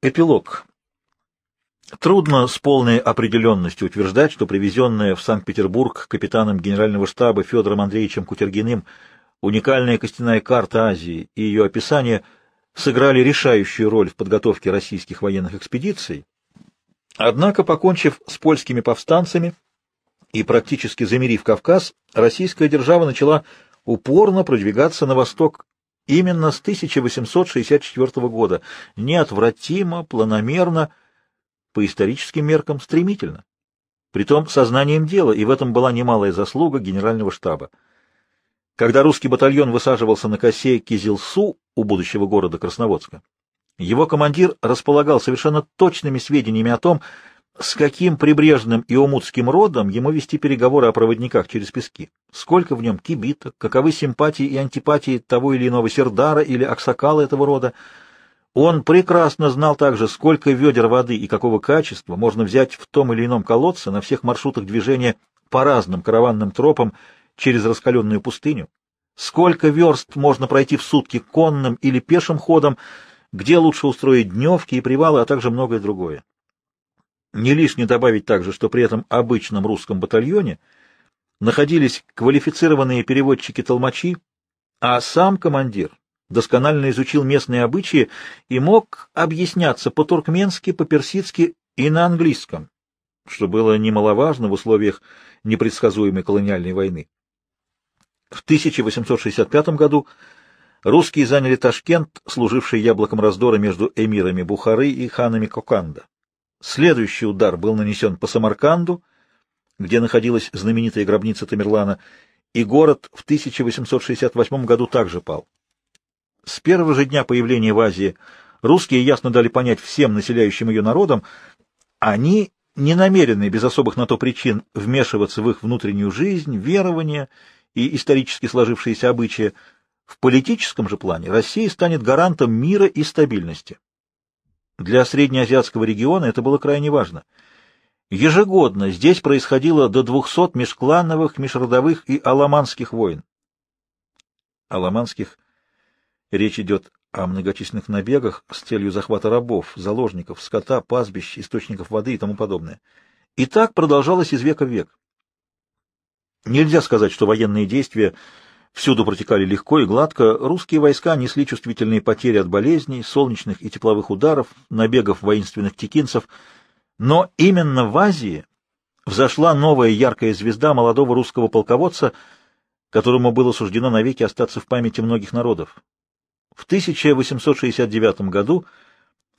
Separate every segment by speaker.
Speaker 1: Эпилог. Трудно с полной определенностью утверждать, что привезенная в Санкт-Петербург капитаном генерального штаба Федором Андреевичем Кутергиным уникальная костяная карта Азии и ее описание сыграли решающую роль в подготовке российских военных экспедиций. Однако, покончив с польскими повстанцами и практически замерив Кавказ, российская держава начала упорно продвигаться на восток Именно с 1864 года, неотвратимо, планомерно, по историческим меркам стремительно. Притом сознанием дела, и в этом была немалая заслуга генерального штаба. Когда русский батальон высаживался на косе Кизилсу у будущего города Красноводска, его командир располагал совершенно точными сведениями о том, с каким прибрежным и омутским родом ему вести переговоры о проводниках через пески, сколько в нем кибиток, каковы симпатии и антипатии того или иного сердара или аксакала этого рода. Он прекрасно знал также, сколько ведер воды и какого качества можно взять в том или ином колодце на всех маршрутах движения по разным караванным тропам через раскаленную пустыню, сколько верст можно пройти в сутки конным или пешим ходом, где лучше устроить дневки и привалы, а также многое другое. Не лишне добавить также, что при этом обычном русском батальоне находились квалифицированные переводчики-толмачи, а сам командир досконально изучил местные обычаи и мог объясняться по-туркменски, по-персидски и на английском, что было немаловажно в условиях непредсказуемой колониальной войны. В 1865 году русские заняли Ташкент, служивший яблоком раздора между эмирами Бухары и ханами Коканда. Следующий удар был нанесен по Самарканду, где находилась знаменитая гробница Тамерлана, и город в 1868 году также пал. С первого же дня появления в Азии русские ясно дали понять всем населяющим ее народам, они не намерены без особых на то причин вмешиваться в их внутреннюю жизнь, верования и исторически сложившиеся обычаи. В политическом же плане Россия станет гарантом мира и стабильности. Для среднеазиатского региона это было крайне важно. Ежегодно здесь происходило до 200 межклановых, межродовых и аламанских войн. Аламанских речь идет о многочисленных набегах с целью захвата рабов, заложников, скота, пастбищ, источников воды и тому подобное. И так продолжалось из века в век. Нельзя сказать, что военные действия Всюду протекали легко и гладко, русские войска несли чувствительные потери от болезней, солнечных и тепловых ударов, набегов воинственных текинцев, но именно в Азии взошла новая яркая звезда молодого русского полководца, которому было суждено навеки остаться в памяти многих народов. В 1869 году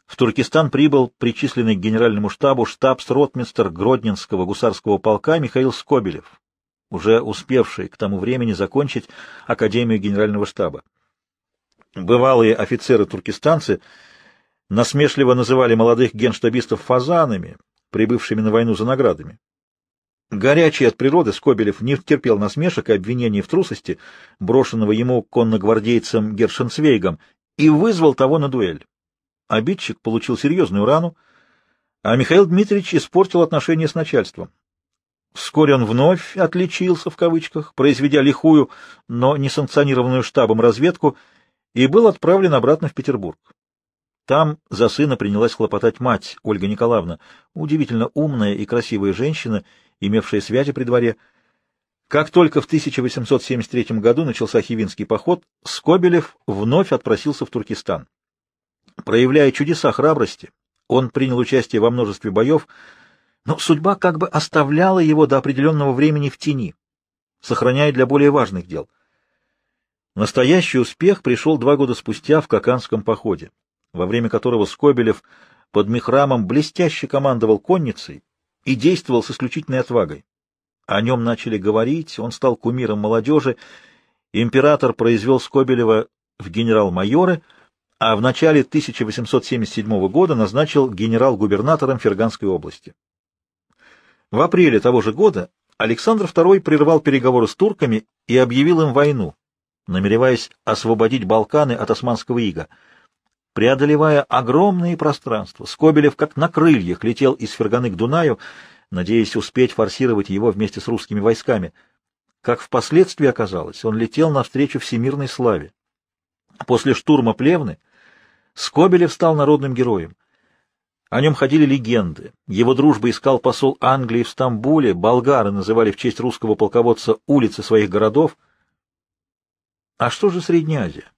Speaker 1: в Туркестан прибыл причисленный к генеральному штабу штабс-ротмистр Гродненского гусарского полка Михаил Скобелев уже успевший к тому времени закончить Академию Генерального штаба. Бывалые офицеры-туркестанцы насмешливо называли молодых генштабистов фазанами, прибывшими на войну за наградами. Горячий от природы Скобелев не терпел насмешек и обвинений в трусости, брошенного ему конногвардейцем Гершенцвейгом, и вызвал того на дуэль. Обидчик получил серьезную рану, а Михаил Дмитриевич испортил отношения с начальством. Вскоре он вновь «отличился» в кавычках, произведя лихую, но не санкционированную штабом разведку, и был отправлен обратно в Петербург. Там за сына принялась хлопотать мать, Ольга Николаевна, удивительно умная и красивая женщина, имевшая связи при дворе. Как только в 1873 году начался Хивинский поход, Скобелев вновь отпросился в Туркестан. Проявляя чудеса храбрости, он принял участие во множестве боев, но судьба как бы оставляла его до определенного времени в тени, сохраняя для более важных дел. Настоящий успех пришел два года спустя в Коканском походе, во время которого Скобелев под Михрамом блестяще командовал конницей и действовал с исключительной отвагой. О нем начали говорить, он стал кумиром молодежи, император произвел Скобелева в генерал-майоры, а в начале 1877 года назначил генерал-губернатором Ферганской области. В апреле того же года Александр II прервал переговоры с турками и объявил им войну, намереваясь освободить Балканы от османского ига. Преодолевая огромные пространства, Скобелев как на крыльях летел из Ферганы к Дунаю, надеясь успеть форсировать его вместе с русскими войсками. Как впоследствии оказалось, он летел навстречу всемирной славе. После штурма Плевны Скобелев стал народным героем. О нем ходили легенды. Его дружбу искал посол Англии в Стамбуле, болгары называли в честь русского полководца улицы своих городов. А что же Средняя Азия?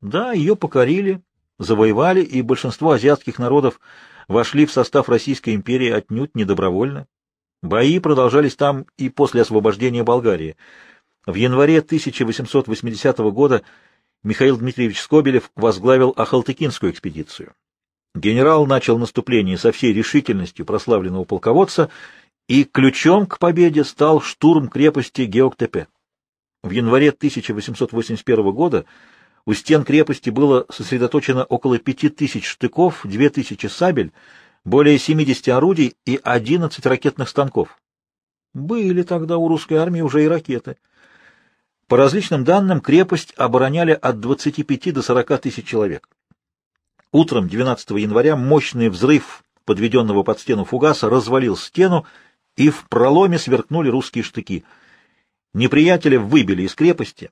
Speaker 1: Да, ее покорили, завоевали, и большинство азиатских народов вошли в состав Российской империи отнюдь недобровольно. Бои продолжались там и после освобождения Болгарии. В январе 1880 года Михаил Дмитриевич Скобелев возглавил Ахалтыкинскую экспедицию. Генерал начал наступление со всей решительностью прославленного полководца, и ключом к победе стал штурм крепости Геоктепе. В январе 1881 года у стен крепости было сосредоточено около пяти тысяч штыков, две тысячи сабель, более 70 орудий и 11 ракетных станков. Были тогда у русской армии уже и ракеты. По различным данным, крепость обороняли от 25 до 40 тысяч человек. Утром 12 января мощный взрыв подведенного под стену фугаса развалил стену, и в проломе сверкнули русские штыки. Неприятеля выбили из крепости.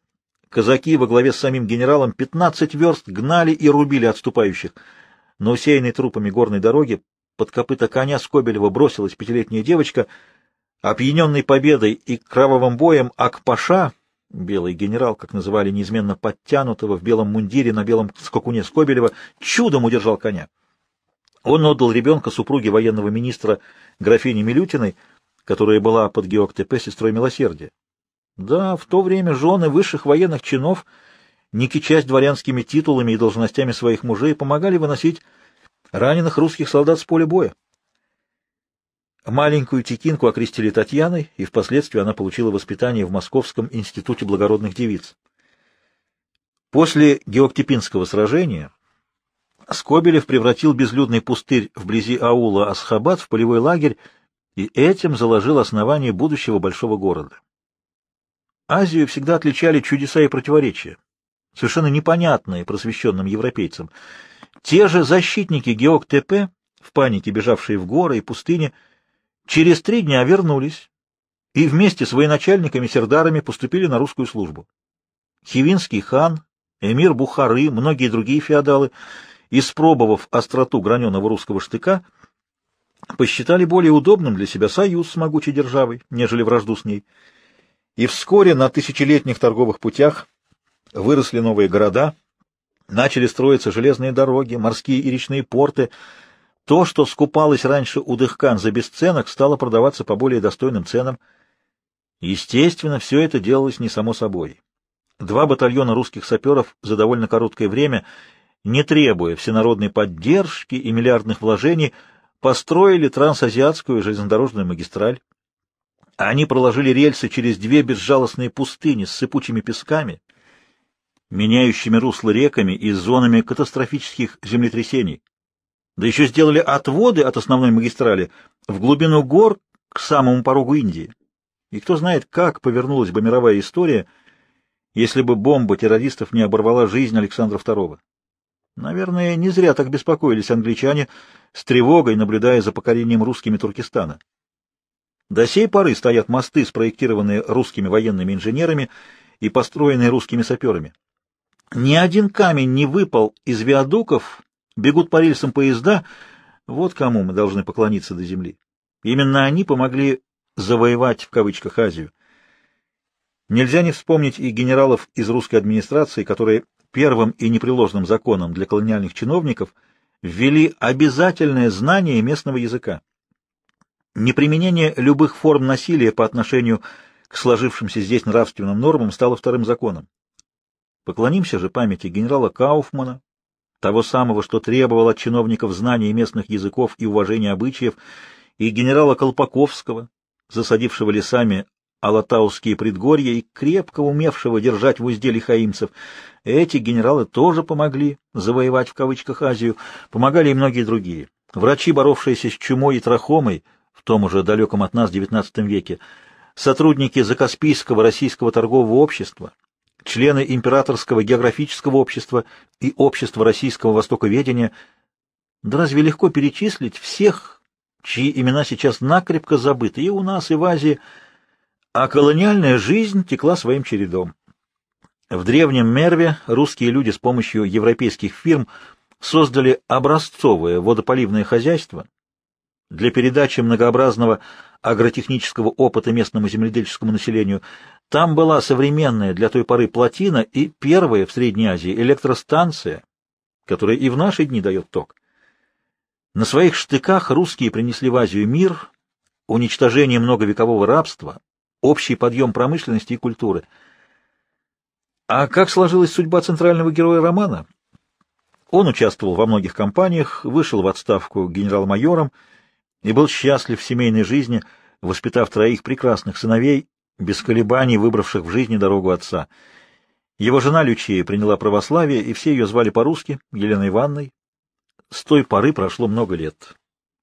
Speaker 1: Казаки во главе с самим генералом 15 верст гнали и рубили отступающих. На усеянной трупами горной дороги под копыта коня Скобелева бросилась пятилетняя девочка. Опьяненный победой и кровавым боем Акпаша, белый генерал, как называли неизменно подтянутого в белом мундире на белом скакуне Скобелева, чудом удержал коня. Он отдал ребенка супруге военного министра графини Милютиной, которая была под Геоктепе сестрой милосердия. Да, в то время жены высших военных чинов, не кичась дворянскими титулами и должностями своих мужей, помогали выносить раненых русских солдат с поля боя. Маленькую Текинку окрестили Татьяной, и впоследствии она получила воспитание в Московском институте благородных девиц. После Геоктепинского сражения Скобелев превратил безлюдный пустырь вблизи аула Асхабад в полевой лагерь и этим заложил основание будущего большого города. Азию всегда отличали чудеса и противоречия, совершенно непонятные просвещенным европейцам. Те же защитники Геоктепе, в панике бежавшие в горы и пустыни, Через три дня вернулись и вместе с военачальниками-сердарами поступили на русскую службу. Хивинский хан, эмир Бухары, многие другие феодалы, испробовав остроту граненого русского штыка, посчитали более удобным для себя союз с могучей державой, нежели вражду с ней. И вскоре на тысячелетних торговых путях выросли новые города, начали строиться железные дороги, морские и речные порты, то, что скупалось раньше у Дыхкан за бесценок, стало продаваться по более достойным ценам. Естественно, все это делалось не само собой. Два батальона русских саперов за довольно короткое время, не требуя всенародной поддержки и миллиардных вложений, построили трансазиатскую железнодорожную магистраль. Они проложили рельсы через две безжалостные пустыни с сыпучими песками, меняющими русло реками и зонами катастрофических землетрясений. Да еще сделали отводы от основной магистрали в глубину гор к самому порогу Индии. И кто знает, как повернулась бы мировая история, если бы бомба террористов не оборвала жизнь Александра II. Наверное, не зря так беспокоились англичане, с тревогой наблюдая за покорением русскими Туркестана. До сей поры стоят мосты, спроектированные русскими военными инженерами и построенные русскими саперами. Ни один камень не выпал из виадуков Бегут по рельсам поезда, вот кому мы должны поклониться до земли. Именно они помогли «завоевать» в кавычках Азию. Нельзя не вспомнить и генералов из русской администрации, которые первым и непреложным законом для колониальных чиновников ввели обязательное знание местного языка. Неприменение любых форм насилия по отношению к сложившимся здесь нравственным нормам стало вторым законом. Поклонимся же памяти генерала Кауфмана, того самого, что требовал от чиновников знания местных языков и уважения обычаев, и генерала Колпаковского, засадившего лесами Алатауские предгорья и крепко умевшего держать в узде лихаимцев. Эти генералы тоже помогли завоевать в кавычках Азию, помогали и многие другие. Врачи, боровшиеся с чумой и трахомой в том уже далеком от нас XIX веке, сотрудники Закаспийского российского торгового общества, члены Императорского географического общества и Общества российского востоковедения. Да разве легко перечислить всех, чьи имена сейчас накрепко забыты и у нас, и в Азии, а колониальная жизнь текла своим чередом. В древнем Мерве русские люди с помощью европейских фирм создали образцовое водополивное хозяйство для передачи многообразного агротехнического опыта местному земледельческому населению. Там была современная для той поры плотина и первая в Средней Азии электростанция, которая и в наши дни дает ток. На своих штыках русские принесли в Азию мир, уничтожение многовекового рабства, общий подъем промышленности и культуры. А как сложилась судьба центрального героя романа? Он участвовал во многих кампаниях, вышел в отставку генерал-майором и был счастлив в семейной жизни, воспитав троих прекрасных сыновей, без колебаний выбравших в жизни дорогу отца. Его жена Лючия приняла православие, и все ее звали по-русски Еленой Ивановной. С той поры прошло много лет.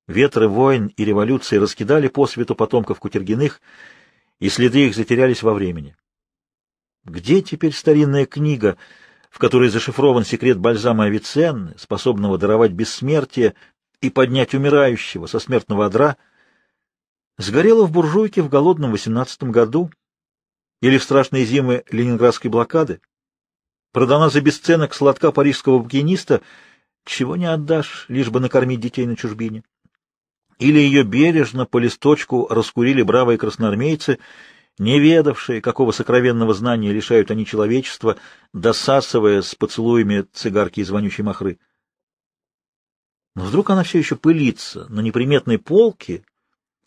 Speaker 1: Ветры войн и революции раскидали по свету потомков Кутергиных, и следы их затерялись во времени. Где теперь старинная книга, в которой зашифрован секрет бальзама Авиценны, способного даровать бессмертие и поднять умирающего со смертного одра, сгорела в буржуйке в голодном восемнадцатом году или в страшные зимы ленинградской блокады, продана за бесценок сладка парижского букиниста, чего не отдашь, лишь бы накормить детей на чужбине. Или ее бережно по листочку раскурили бравые красноармейцы, не ведавшие, какого сокровенного знания лишают они человечества, досасывая с поцелуями цигарки из вонючей махры. Но вдруг она все еще пылится на неприметной полке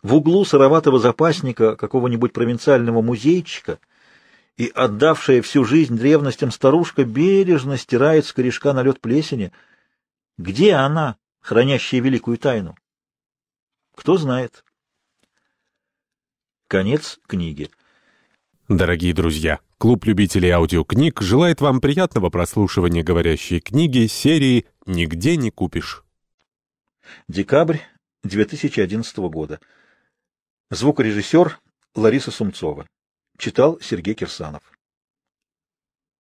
Speaker 1: в углу сыроватого запасника какого-нибудь провинциального музейчика, и отдавшая всю жизнь древностям старушка бережно стирает с корешка налет плесени. Где она, хранящая великую тайну? Кто знает. Конец книги.
Speaker 2: Дорогие друзья, клуб любителей аудиокниг желает вам приятного прослушивания говорящей книги серии «Нигде не купишь».
Speaker 1: Декабрь 2011 года. Звукорежиссер Лариса Сумцова. Читал Сергей Кирсанов.